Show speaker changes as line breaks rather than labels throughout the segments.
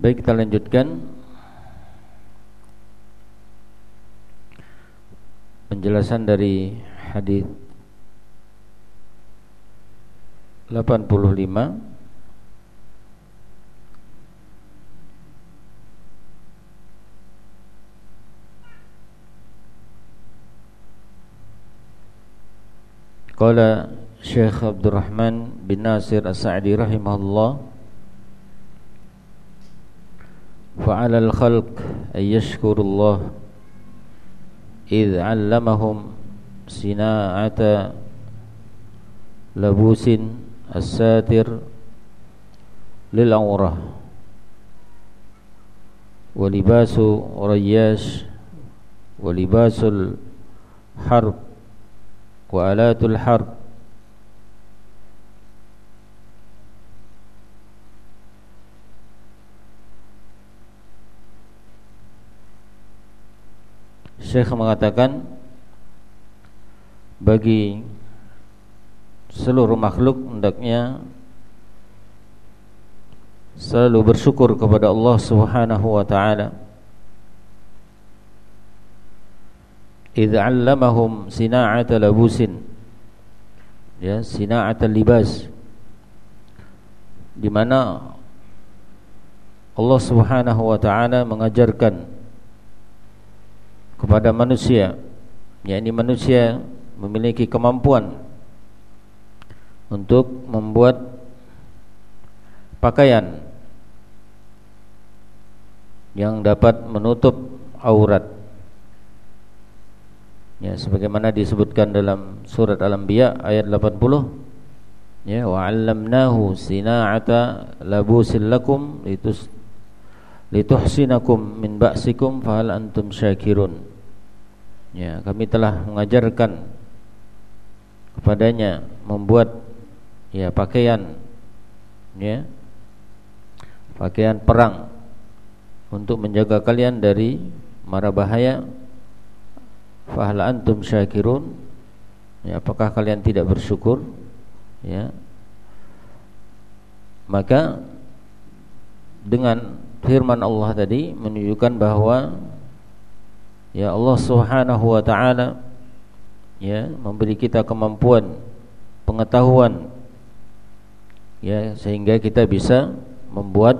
Baik kita lanjutkan. Penjelasan dari hadis 85 Qala Syekh Abdul Rahman bin Nasir As-Sa'di rahimahullah فعلى الخلق أن يشكروا الله إذ علمهم صناعة لبوس الساتر للعورة ولباس رياش ولباس الحرب وآلات الحرب Syekh mengatakan bagi seluruh makhluk hendaknya selalu bersyukur kepada Allah Subhanahu wa taala. Idh 'allamahum sina'ata labusin. Ya sina'ata libas. Di mana Allah Subhanahu wa taala mengajarkan kepada manusia yakni manusia memiliki kemampuan untuk membuat pakaian yang dapat menutup aurat Ya, sebagaimana disebutkan dalam surat Al-Anbiya ayat 80. Ya, wa 'allamnahu sina'ata labusil lakum litus lituhsinakum min ba'sikum fahal antum syakirun. Ya, kami telah mengajarkan kepadanya membuat ya pakaian ya pakaian perang untuk menjaga kalian dari mara bahaya. Fahal antum syakirun? Ya, Apakah kalian tidak bersyukur? Ya. Maka Dengan firman Allah tadi Menunjukkan bahwa Ya Allah subhanahu wa ta'ala Ya Memberi kita kemampuan Pengetahuan Ya Sehingga kita bisa Membuat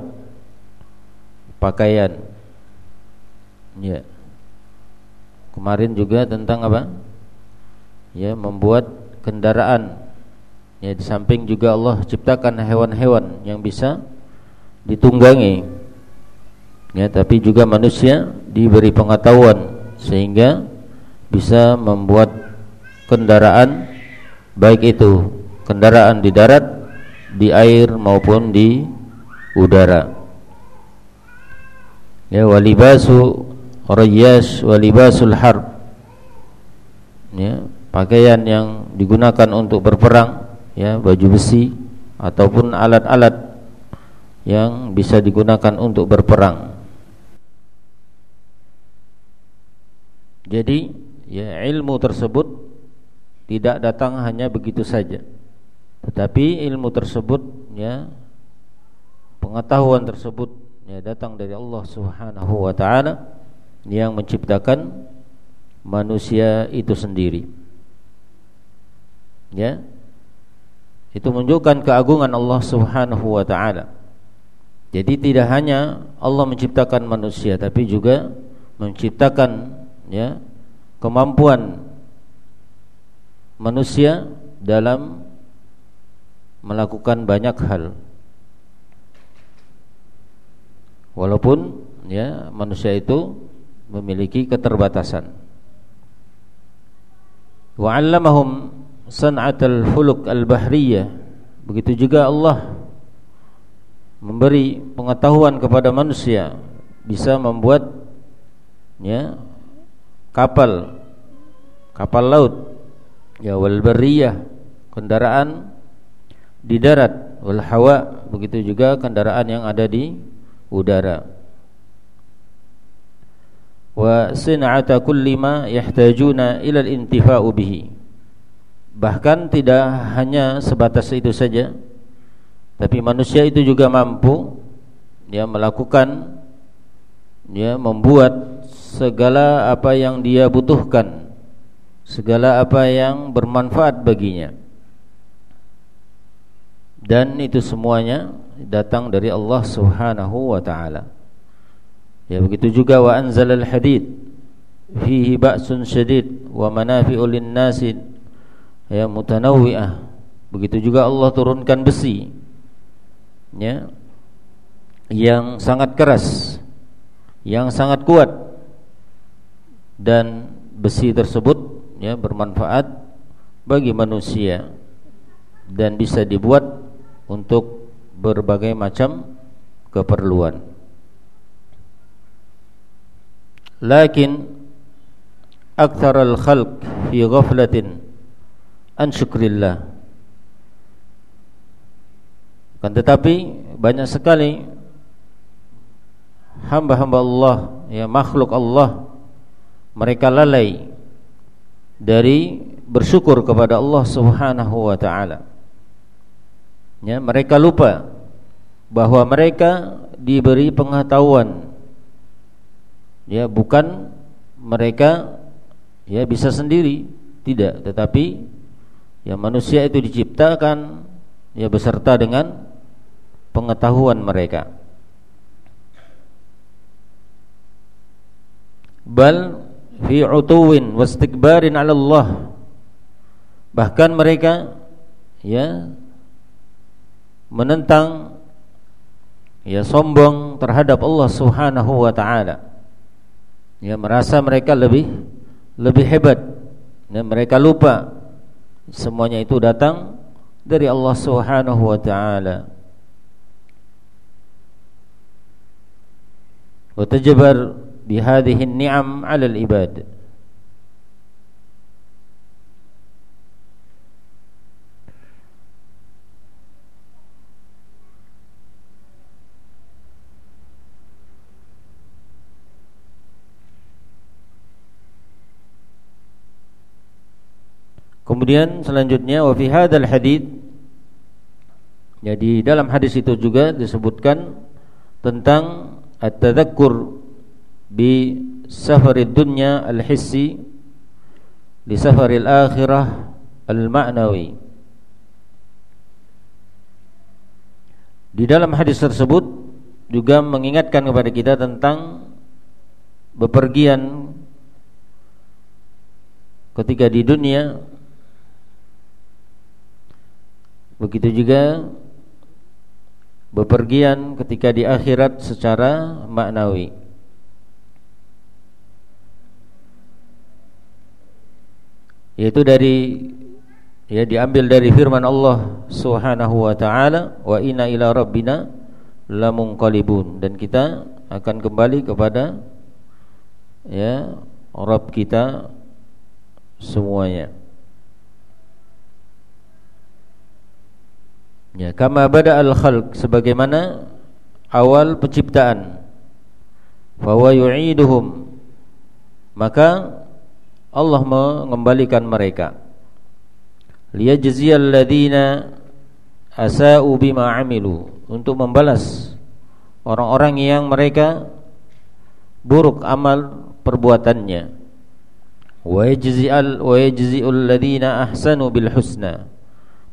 Pakaian Ya Kemarin juga tentang apa? Ya, membuat kendaraan. Ya, di samping juga Allah ciptakan hewan-hewan yang bisa ditunggangi. Ya, tapi juga manusia diberi pengetahuan sehingga bisa membuat kendaraan baik itu kendaraan di darat, di air maupun di udara. Ya walibasu Rayyash wa libasul harb ya, pakaian yang digunakan untuk berperang ya, baju besi ataupun alat-alat yang bisa digunakan untuk berperang. Jadi ya ilmu tersebut tidak datang hanya begitu saja. Tetapi ilmu tersebut ya pengetahuan tersebut ya datang dari Allah Subhanahu wa taala yang menciptakan manusia itu sendiri. Ya. Itu menunjukkan keagungan Allah Subhanahu wa taala. Jadi tidak hanya Allah menciptakan manusia tapi juga menciptakan ya kemampuan manusia dalam melakukan banyak hal. Walaupun ya manusia itu memiliki keterbatasan. Wa 'allamahum san'atal fuluk al-bahriyah. Begitu juga Allah memberi pengetahuan kepada manusia bisa membuat ya kapal. Kapal laut. Ya wal bariyah. Kendaraan di darat. Wal hawa. Begitu juga kendaraan yang ada di udara. Wa sin'ata kulli ma yahtajuna ila al-intifa'u bihi. Bahkan tidak hanya sebatas itu saja tapi manusia itu juga mampu ya melakukan ya membuat segala apa yang dia butuhkan segala apa yang bermanfaat baginya. Dan itu semuanya datang dari Allah Subhanahu wa taala. Ya begitu juga wa anzalal hadid fihi ba'sun syadid wa manafi'u lin-nasi ya mutanawwi'ah. Begitu juga Allah turunkan besi ya yang sangat keras yang sangat kuat dan besi tersebut ya bermanfaat bagi manusia dan bisa dibuat untuk berbagai macam keperluan. Lakin akthar al-khalq fi ghaflatin an syukrillah. Kan tetapi banyak sekali hamba-hamba Allah ya makhluk Allah mereka lalai dari bersyukur kepada Allah Subhanahu wa taala. Ya, mereka lupa bahwa mereka diberi pengetahuan. Ya, bukan mereka ya bisa sendiri, tidak, tetapi ya manusia itu diciptakan ya beserta dengan pengetahuan mereka. bal fi utuwin wastikbarin 'ala Allah. Bahkan mereka ya menentang ya sombong terhadap Allah Subhanahu wa taala. Ya merasa mereka lebih lebih hebat. Dan mereka lupa semuanya itu datang dari Allah Subhanahu wa taala. Wa بهذه النعم على العباد Kemudian selanjutnya wa fi hadzal hadits jadi dalam hadis itu juga disebutkan tentang at-tadhakkur bi safarid dunya al-hissi li safaril akhirah al-ma'nawi. Di dalam hadis tersebut juga mengingatkan kepada kita tentang bepergian ketika di dunia. Begitu juga bepergian ketika di akhirat secara maknawi yaitu dari ya diambil dari firman Allah Subhanahu wa taala wa inna ila rabbina lamunqalibun dan kita akan kembali kepada ya Rabb kita semuanya. Ya kama bada al khalq sebagaimana awal penciptaan. Fa yu'iduhum. Maka Allah mengembalikan mereka. Liyajziyal ladzina asa'u bima amilu. Untuk membalas orang-orang yang mereka buruk amal perbuatannya. Wa yajzi'al wa yajzi'ul ladzina ahsanu bil husna.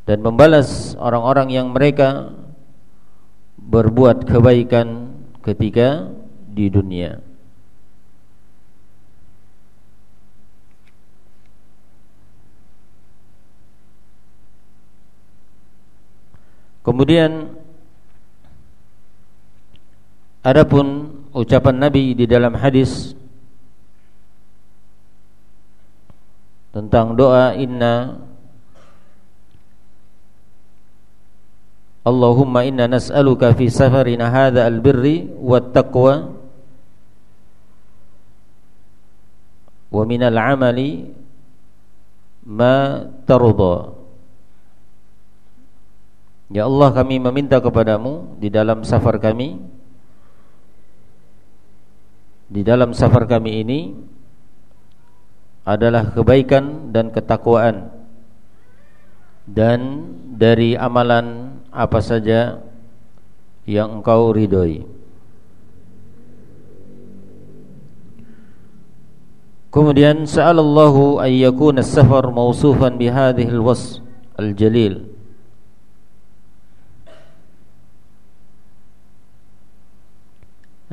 Dan membalas orang-orang yang mereka berbuat kebaikan ketika di dunia Kemudian adapun ucapan Nabi di dalam hadis tentang doa inna Allahumma inna nas'aluka fi safarina hadha albirri wat taqwa wa minal amali ma tarda Ya Allah kami meminta kepadamu Di dalam safar kami Di dalam safar kami ini Adalah kebaikan dan ketakwaan. Dan dari amalan apa saja Yang engkau ridhoi. Kemudian Sa'alallahu ayyakuna safar mausufan bihadihil was Al-jalil.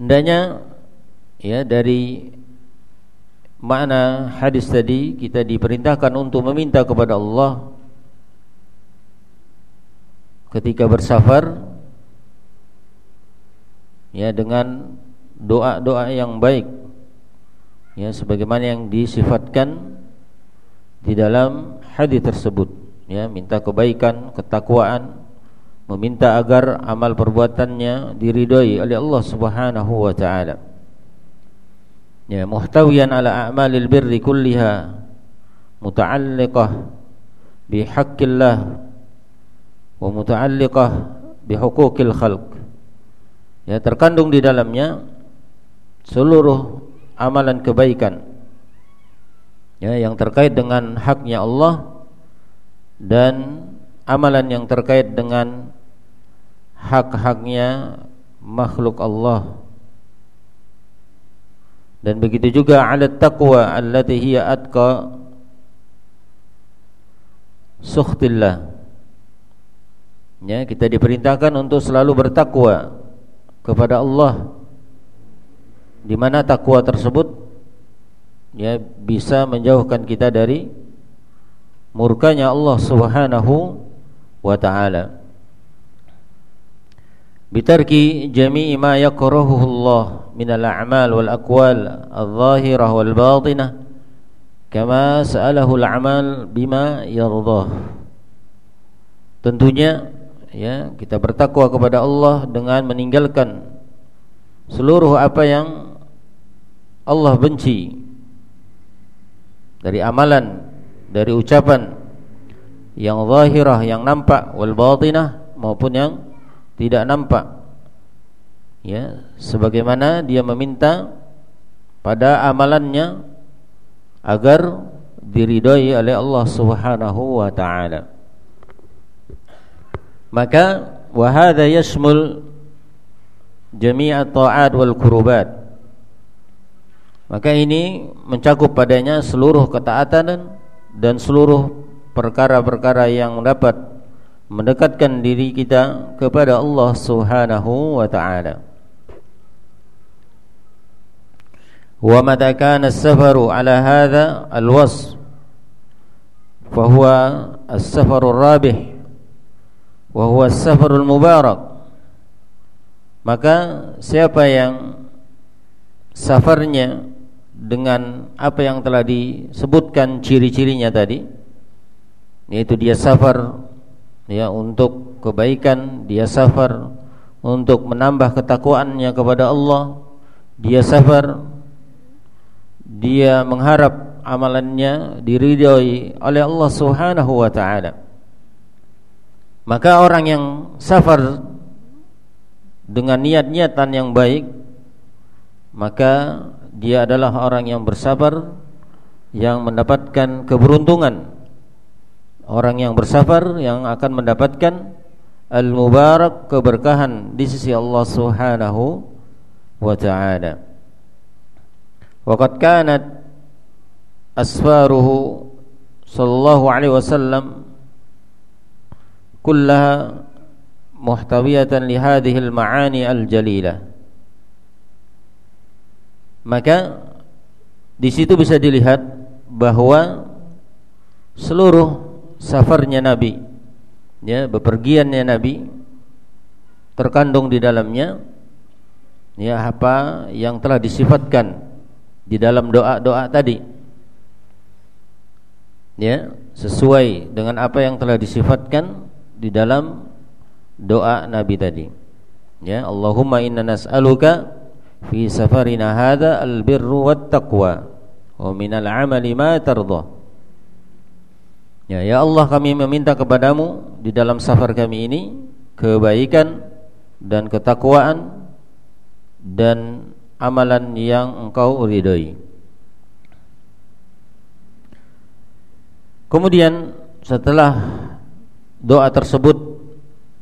Hendaknya ya dari makna hadis tadi kita diperintahkan untuk meminta kepada Allah ketika bersafar ya dengan doa-doa yang baik ya sebagaimana yang disifatkan di dalam hadis tersebut ya minta kebaikan ketakwaan meminta agar amal perbuatannya diridhoi oleh Allah Subhanahu wa taala. Ya muhtawiyan ala a'malil birri kulliha muta'alliqah bi haqqillah wa muta'alliqah bi huquqil khalq. Ya terkandung di dalamnya seluruh amalan kebaikan. Ya yang terkait dengan haknya Allah dan amalan yang terkait dengan hak-haknya makhluk Allah. Dan begitu juga ala taqwa allati hiya atqa sukhtillah. Ya kita diperintahkan untuk selalu bertakwa kepada Allah. Di mana takwa tersebut ya bisa menjauhkan kita dari murkanya Allah Subhanahu wa taala. Bitarki jami'i ma yakrahuhu Allah min al-a'mal wal aqwal adh-dhahirah wal batinah kama sa'alahu al-'amal bima yardah. Tentunya ya kita bertakwa kepada Allah dengan meninggalkan seluruh apa yang Allah benci dari amalan dari ucapan yang zahirah yang nampak wal batinah maupun yang tidak nampak. Ya sebagaimana dia meminta pada amalannya agar diridhai oleh Allah Subhanahu wa taala. Maka wa hadha yashmul jami' taat wal qurubat maka ini mencakup padanya seluruh ketaatan dan seluruh perkara-perkara yang dapat mendekatkan diri kita kepada Allah Subhanahu wa taala. Wa mata kana as-safaru ala hadha al-wasf fa huwa as-safaru rabih wa huwa as-safaru al-mubarak. Maka siapa yang safarnya dengan apa yang telah disebutkan ciri-cirinya tadi yaitu dia safar ya untuk kebaikan dia safar. Untuk menambah ketakwaannya kepada Allah dia safar. Dia mengharap amalannya diridhoi oleh Allah Subhanahu wa taala. Maka orang yang safar dengan niat-niatan yang baik maka dia adalah orang yang bersabar yang mendapatkan keberuntungan orang yang bersabar yang akan mendapatkan al-mubarak keberkahan di sisi Allah Subhanahu wa taala. Waqad kanat asfaruhu sallallahu alaihi wasallam kullaha muhtawiyatan li hadhihi al-ma'ani al-jalilah maka di situ bisa dilihat bahwa seluruh safarnya Nabi ya bepergiannya Nabi terkandung di dalamnya ya apa yang telah disifatkan di dalam doa-doa tadi ya sesuai dengan apa yang telah disifatkan di dalam doa Nabi tadi ya Allahumma inna nas'aluka fi safarina hadha albirru wat taqwa wa minal amali ma tardha Ya ya Allah kami meminta kepadamu di dalam safar kami ini kebaikan dan ketakwaan dan amalan yang engkau ridhoi. Kemudian setelah doa tersebut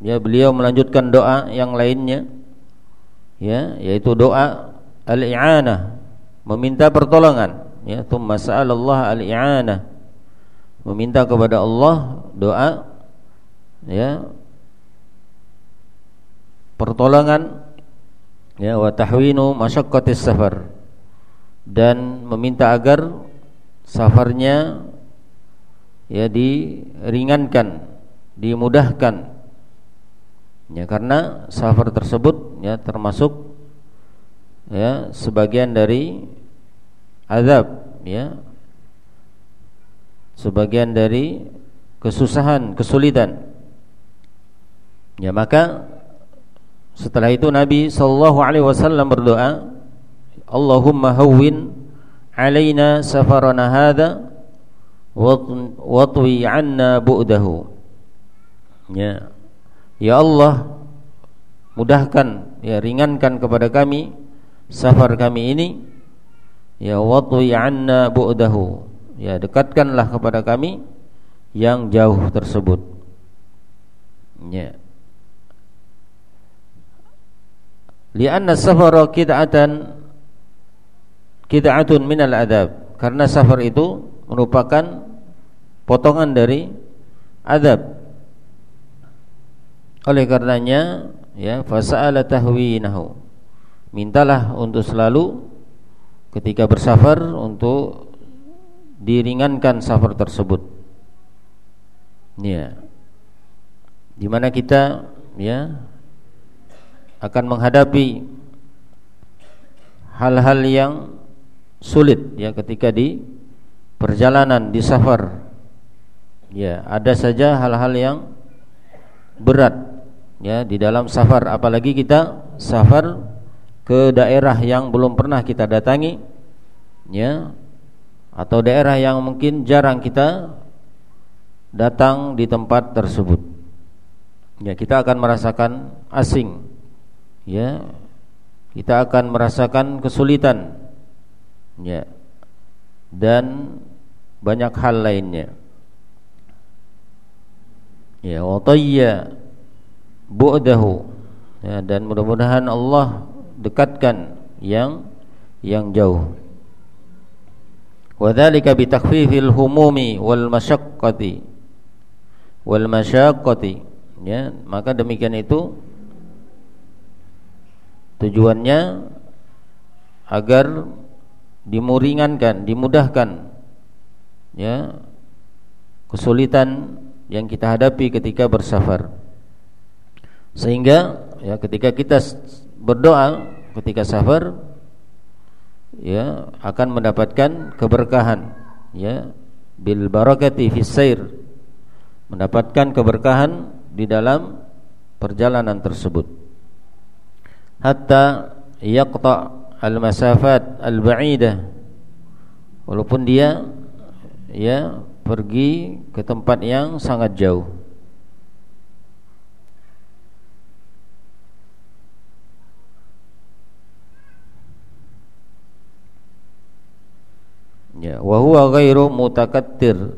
ya beliau melanjutkan doa yang lainnya ya yaitu doa al-i'anah meminta pertolongan ya thumma sa'alallah al-i'anah meminta kepada Allah doa ya pertolongan ya wa tahwinu masyaqqatis safar dan meminta agar safarnya ya diringankan, dimudahkan. Ya karena safar tersebut ya termasuk ya sebagian dari azab ya sebagian dari kesusahan, kesulitan. Ya maka setelah itu Nabi sallallahu alaihi wasallam berdoa, Allahumma hawwin alaina safarana hadha watwi 'anna bu'dahu. Ya. Ya Allah, mudahkan ya ringankan kepada kami safar kami ini. Ya watwi 'anna bu'dahu. Ya dekatkanlah kepada kami yang jauh tersebut. Ya. Lianna safara kid'atan kid'atun minal adab. Karena safar itu merupakan potongan dari adab. Oleh karenanya ya fasa'ala tahwinahu. Mintalah untuk selalu ketika bersafar untuk diringankan safar tersebut. Ya. Di mana kita ya akan menghadapi hal-hal yang sulit ya ketika di perjalanan di safar ya ada saja hal-hal yang berat ya di dalam safar apalagi kita safar ke daerah yang belum pernah kita datangi ya atau daerah yang mungkin jarang kita datang di tempat tersebut ya kita akan merasakan asing ya kita akan merasakan kesulitan ya dan banyak hal lainnya. Ya, wa tayya bu'dahu. Ya, dan mudah-mudahan Allah dekatkan yang yang jauh. Bi takhfifil humumi wal masyaqqati wal. Ya, maka demikian itu tujuannya agar dimuringankan, dimudahkan ya kesulitan yang kita hadapi ketika bersafar. Sehingga ya ketika kita berdoa ketika safar ya akan mendapatkan keberkahan ya bil barakati fis sair. Mendapatkan keberkahan di dalam perjalanan tersebut. Hatta yaqta al masafat al ba'idah walaupun dia ya pergi ke tempat yang sangat jauh. Ya, wa huwa ghairu mutakattir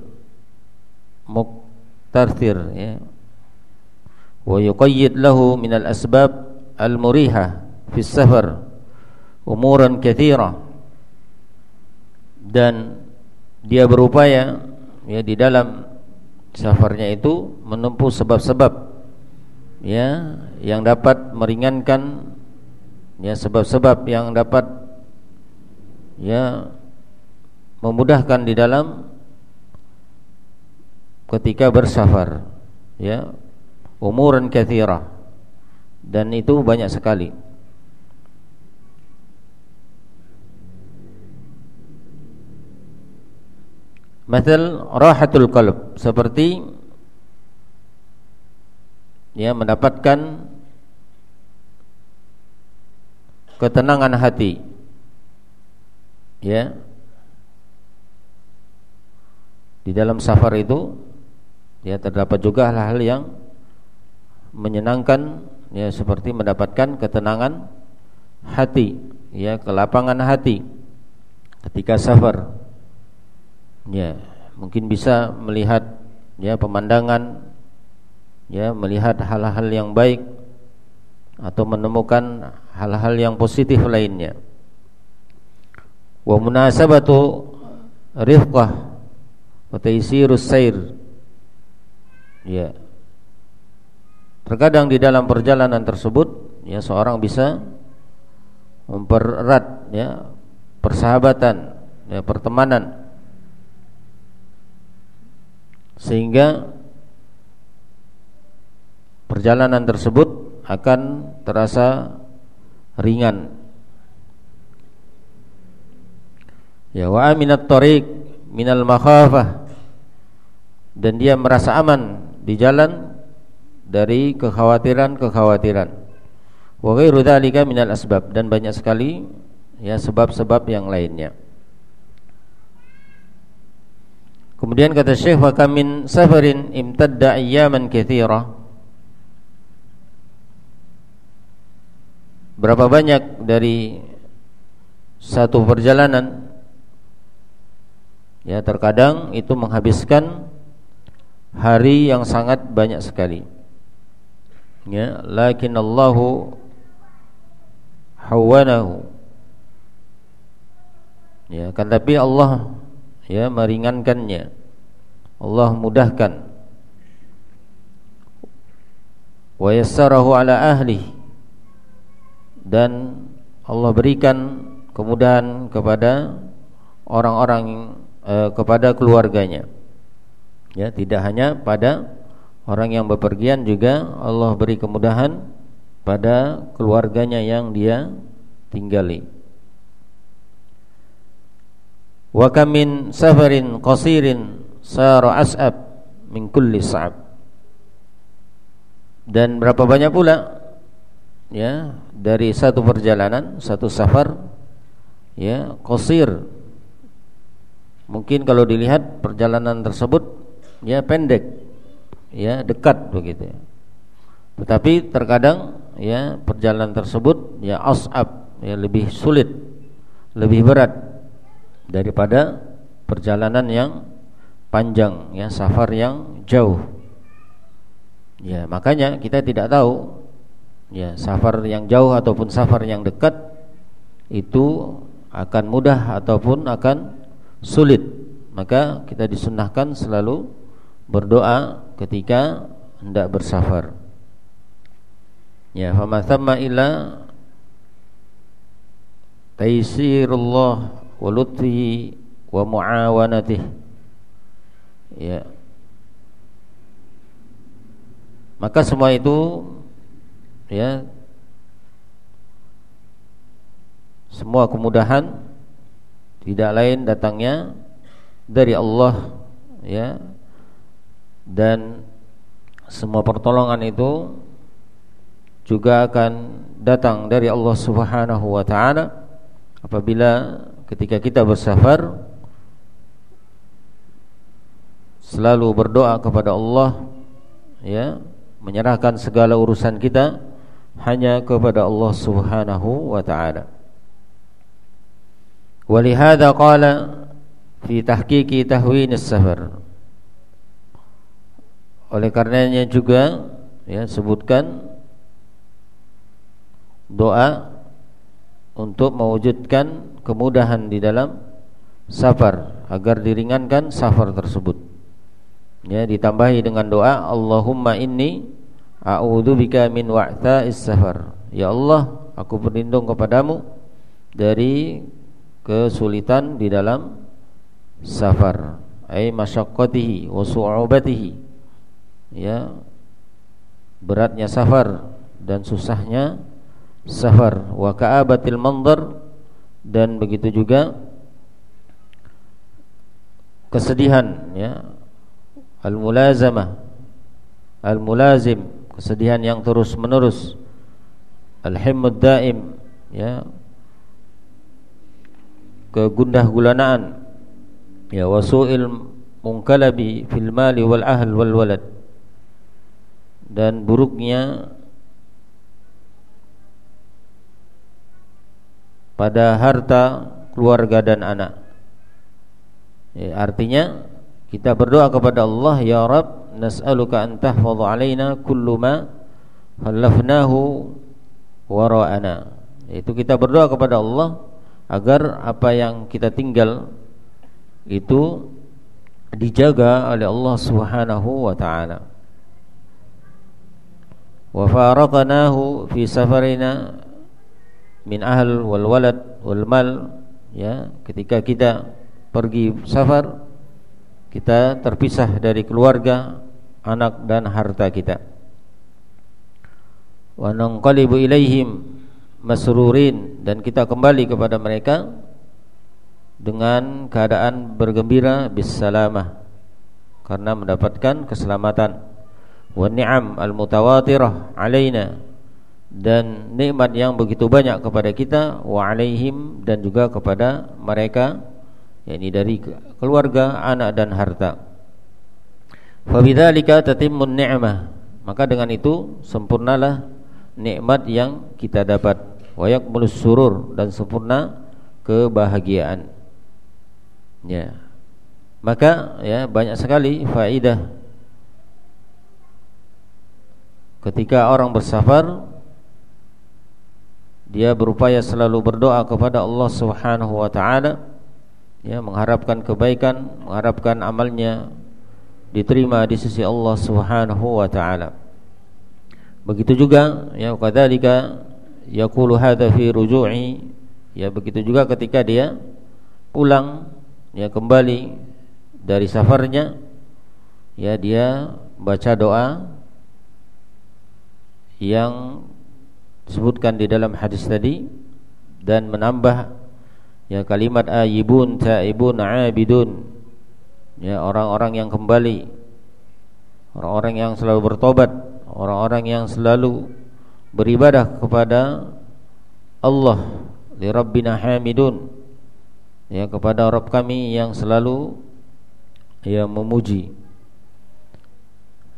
muktarthir ya. Wa yuqayyid lahu min al-asbab al-muriha fi safar umuran katsira dan dia berupaya ya di dalam safarnya itu menempuh sebab-sebab ya yang dapat meringankan ya sebab-sebab yang dapat ya memudahkan di dalam ketika bersafar ya umuran katsira dan itu banyak sekali Masal rahatul qalb seperti ya mendapatkan ketenangan hati. Ya. Di dalam safar itu ya terdapat juga hal-hal yang menyenangkan ya seperti mendapatkan ketenangan hati, ya kelapangan hati ketika safar. Ya mungkin bisa melihat ya pemandangan ya melihat hal-hal yang baik atau menemukan hal-hal yang positif lainnya. Wa munasabatu rifqah wa sair ya. Terkadang di dalam perjalanan tersebut ya seorang bisa mempererat ya persahabatan ya pertemanan. Sehingga perjalanan tersebut akan terasa ringan. Ya wa aminat tariq minal makhafah dan dia merasa aman di jalan dari kekhawatiran-kekhawatiran. Wa ghairu dzalika minal asbab. Dan banyak sekali ya sebab-sebab yang lainnya. Kemudian kata Syekh wa kamin safarin imtadda ayyaman katsira Berapa banyak dari satu perjalanan ya terkadang itu menghabiskan hari yang sangat banyak sekali. Ya lakin Allahu hawanahu ya kan tapi Allah ya meringankannya. Allah mudahkan. Wa yassarahu ala ahli. Dan Allah berikan kemudahan kepada orang-orang eh, kepada keluarganya. Ya, tidak hanya pada orang yang bepergian juga Allah beri kemudahan pada keluarganya yang dia tinggali. Wa kam min safarin qasirin sara as'ab min kulli sa'ab. Dan berapa banyak pula ya dari satu perjalanan, satu safar ya qasir Mungkin kalau dilihat perjalanan tersebut ya pendek, ya dekat begitu. Tetapi terkadang ya perjalanan tersebut ya as'ab, ya lebih sulit, lebih berat daripada perjalanan yang panjang, ya safar yang jauh. Ya, makanya kita tidak tahu ya safar yang jauh ataupun safar yang dekat itu akan mudah ataupun akan sulit maka kita disunahkan selalu berdoa ketika hendak bersafar. Ya fama thamma illa taysirullah wa lutfihi wa muawanatih ya. Maka semua itu ya semua kemudahan tidak lain datangnya dari Allah ya dan semua pertolongan itu juga akan datang dari Allah Subhanahu wa taala apabila ketika kita bersafar selalu berdoa kepada Allah ya menyerahkan segala urusan kita hanya kepada Allah Subhanahu wa taala. Walihada qala fi tahqiqi tahwin safar oleh karenanya juga ya sebutkan doa untuk mewujudkan kemudahan di dalam safar agar diringankan safar tersebut. Ya, ditambahi dengan doa Allahumma inni a'udzubika min wa'tha'is safar. Ya Allah, aku berlindung kepadamu dari kesulitan di dalam safar ai masyaqqatihi wa su'ubatihi ya. Beratnya safar dan susahnya safar. Wa ka'abatil dan begitu juga kesedihan ya. Al mulazamah al mulazim kesedihan yang terus menerus. Al himmud daim ya. Kegundah gulanaan. Ya wasuil mungkalabi fil mali wal ahl wal walad dan buruknya pada harta keluarga dan anak ya, artinya kita berdoa kepada Allah ya Rabb nas'aluka an tahfadha alaina kullu ma halafnahu wara'ana itu kita berdoa kepada Allah agar apa yang kita tinggal itu dijaga oleh Allah Subhanahu wa taala. Wa faraqnahu fi safarina min ahl wal walad wal mal ya. Ketika kita pergi safar kita terpisah dari keluarga anak dan harta kita. Wa nanqalibu ilaihim masrurin dan kita kembali kepada mereka dengan keadaan bergembira bisalamah karena mendapatkan keselamatan wa ni'am al-mutawatirah alaina dan nikmat yang begitu banyak kepada kita wa alaihim dan juga kepada mereka yakni dari keluarga, anak dan harta. Fa bidzalika tatimmun ni'mah. Maka dengan itu sempurnalah nikmat yang kita dapat wa yakmulus surur dan sempurna kebahagiaan. Ya. Maka ya banyak sekali faidah ketika orang bersafar dia berupaya selalu berdoa kepada Allah Subhanahu wa taala. Ya mengharapkan kebaikan, mengharapkan amalnya diterima di sisi Allah Subhanahu wa taala. Begitu juga ya kadzalika yaqulu hadza fi ruju'i. Ya begitu juga ketika dia pulang ya kembali dari safarnya ya dia baca doa yang disebutkan di dalam hadis tadi dan menambah ya kalimat ayibun taibun abidun. Ya orang-orang yang kembali. Orang-orang yang selalu bertobat. Orang-orang yang selalu beribadah kepada Allah. Li rabbina hamidun. Ya kepada Rabb kami yang selalu ya memuji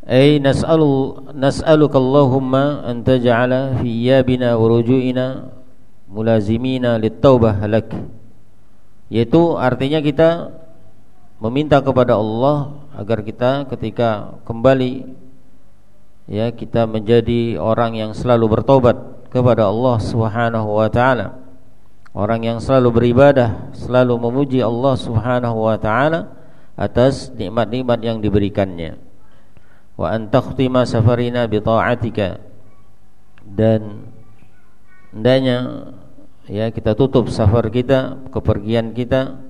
nas'alu nas'aluka Allahumma an taj'ala fi iyabina wa ruju'ina mulazimina lit-taubah lak yaitu artinya kita meminta kepada Allah agar kita ketika kembali ya kita menjadi orang yang selalu bertobat kepada Allah Subhanahu wa taala Orang yang selalu beribadah, selalu memuji Allah Subhanahu wa taala atas nikmat-nikmat yang diberikannya. Wa an takhtima safarina bi ta'atika. Dan hendaknya ya kita tutup safar kita, kepergian kita,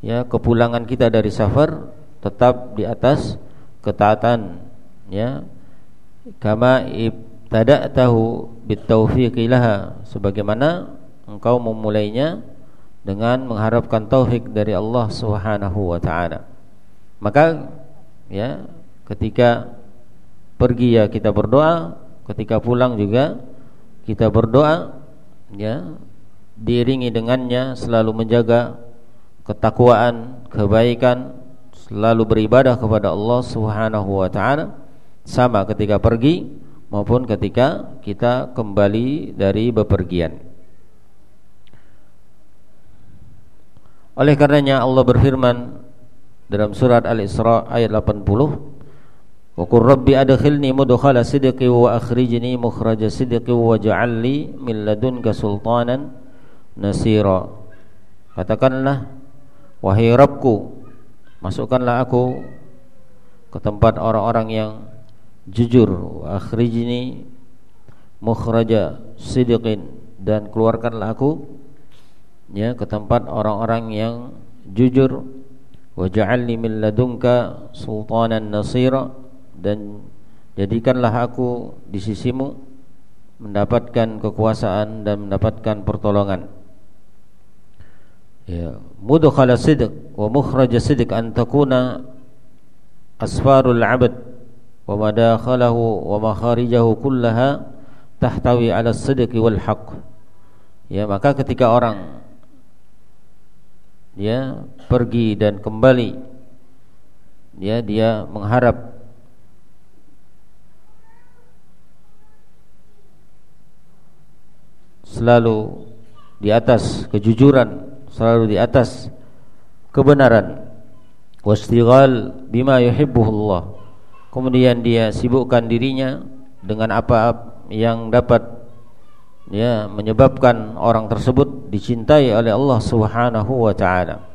ya kepulangan kita dari safar tetap di atas ketaatan ya kama ibtada'tahu bitaufiqi laha sebagaimana engkau memulainya dengan mengharapkan taufik dari Allah Subhanahu wa taala. Maka ya, ketika pergi ya kita berdoa, ketika pulang juga kita berdoa ya, diiringi dengannya selalu menjaga ketakwaan, kebaikan, selalu beribadah kepada Allah Subhanahu wa taala sama ketika pergi maupun ketika kita kembali dari bepergian. Oleh karenanya Allah berfirman dalam surat Al-Isra ayat 80 Wa qur rabbi adkhilni mudkhala sidqi wa akhrijni mukhraja sidqi wa ja'alni min ladunka sultanan nasira. Katakanlah wahai Rabbku masukkanlah aku ke tempat orang-orang yang jujur. Wa akhrijni mukhraja sidqin. Dan keluarkanlah aku ya ke tempat orang-orang yang jujur. Waj'alni min ladunka sultanan nasira dan jadikanlah aku di sisimu mendapatkan kekuasaan dan mendapatkan pertolongan. Ya mudkhala sidq wa mukhraj sidq an takuna asfarul 'abd wa madakhalahu wa makharijahu kullaha tahtawi 'ala as-sidq wal haqq. Ya maka ketika orang dia pergi dan kembali ya dia mengharap selalu di atas kejujuran selalu di atas kebenaran. Wastighal bima yuhibbuhullah. Kemudian dia sibukkan dirinya dengan apa yang dapat ya menyebabkan orang tersebut dicintai oleh Allah Subhanahu wa taala.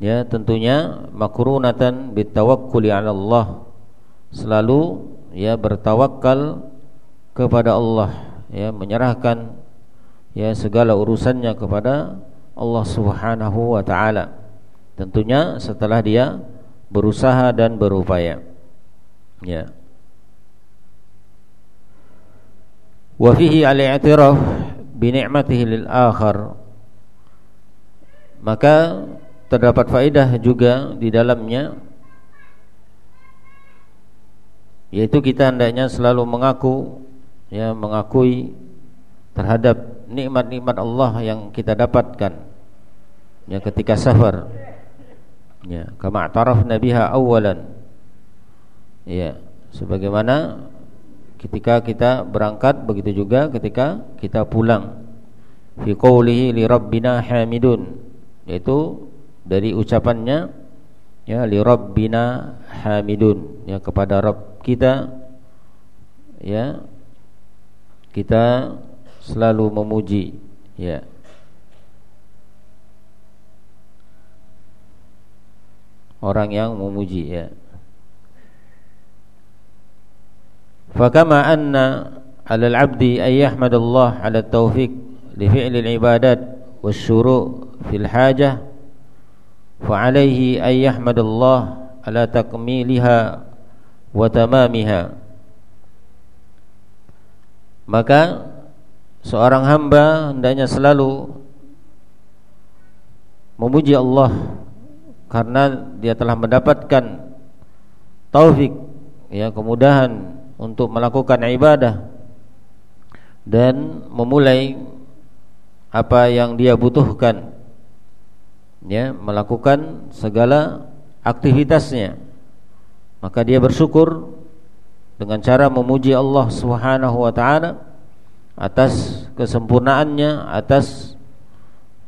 ya tentunya makrunatan bitawakkuli 'ala Allah. Selalu ya bertawakal kepada Allah ya menyerahkan ya segala urusannya kepada Allah Subhanahu wa taala. Tentunya setelah dia berusaha dan berupaya. Ya. Wa fihi al-i'tiraf bi ni'matihi lil akhar maka terdapat faedah juga di dalamnya yaitu kita hendaknya selalu mengaku ya mengakui terhadap nikmat-nikmat Allah yang kita dapatkan. Ya ketika safar. Ya kama tarafna biha awalan ya sebagaimana ketika kita berangkat begitu juga ketika kita pulang. Fi qoulihi li rabbina hamidun. Yaitu dari ucapannya ya li rabbina hamidun. Ya kepada Rabb kita ya kita selalu memuji. Ya. Orang yang memuji ya. Fakama anna 'ala al-'abdi ay yahmadallah 'ala at-tawfiq li fi'li al-ibadat wasyuru' fil hajah fa 'alayhi ay yahmadallah 'ala takmiliha wa tamamiha. Maka seorang hamba hendaknya selalu memuji Allah karena dia telah mendapatkan taufik ya kemudahan untuk melakukan ibadah dan memulai apa yang dia butuhkan ya melakukan segala aktivitasnya. Maka dia bersyukur dengan cara memuji Allah Subhanahu wa taala atas kesempurnaannya atas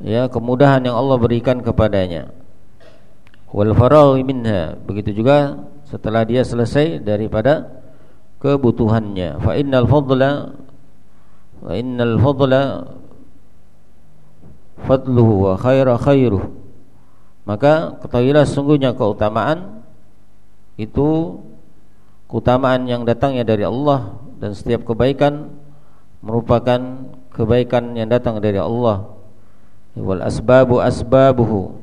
ya kemudahan yang Allah berikan kepadanya. Wal faragh minha. Begitu juga setelah dia selesai daripada kebutuhannya. Fa innal fadla wa innal fadla fadluhu wa khaira khairuhu maka ketahuilah sungguhnya keutamaan itu keutamaan yang datangnya dari Allah dan setiap kebaikan merupakan kebaikan yang datang dari Allah wal asbabu asbabuhu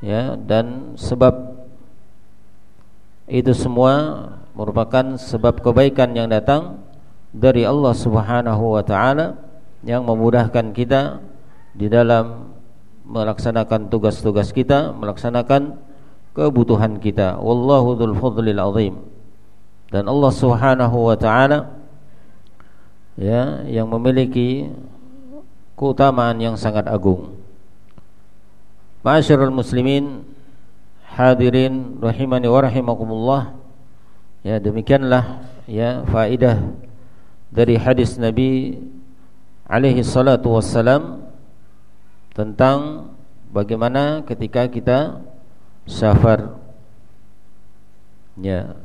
ya dan sebab itu semua merupakan sebab kebaikan yang datang dari Allah Subhanahu wa taala yang memudahkan kita di dalam melaksanakan tugas-tugas kita, melaksanakan kebutuhan kita. Wallahu dzul fadlil azim. Dan Allah Subhanahu wa taala ya yang memiliki keutamaan yang sangat agung. Ma'asyiral muslimin hadirin rahimani wa rahimakumullah. Ya demikianlah ya faidah dari hadis Nabi alaihi salatu wassalam tentang bagaimana ketika kita safar ya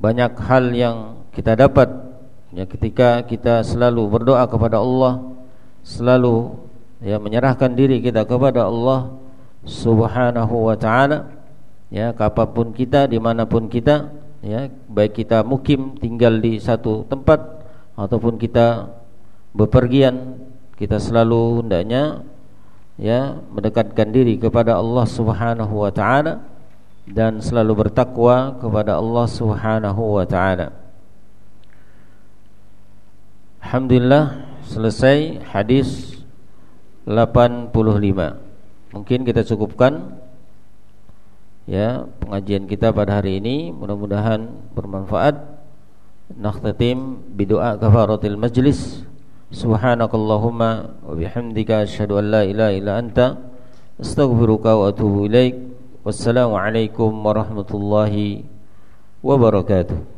banyak hal yang kita dapat ya ketika kita selalu berdoa kepada Allah selalu ya menyerahkan diri kita kepada Allah Subhanahu wa taala ya kapan pun kita di mana pun kita ya baik kita mukim tinggal di satu tempat ataupun kita bepergian kita selalu hendaknya ya mendekatkan diri kepada Allah Subhanahu wa taala dan selalu bertakwa kepada Allah Subhanahu wa taala. Alhamdulillah selesai hadis 85. Mungkin kita cukupkan ya pengajian kita pada hari ini mudah-mudahan bermanfaat. Nakhtatim bidoa kafaratil majlis. Subhanakallahumma wa bihamdika asyhadu an la ilaha illa anta astaghfiruka wa atubu ilaik. Wassalamu alaikum warahmatullahi wabarakatuh.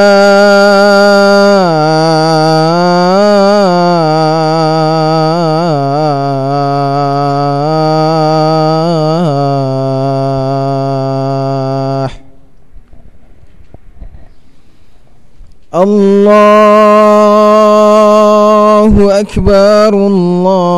أكبر الله.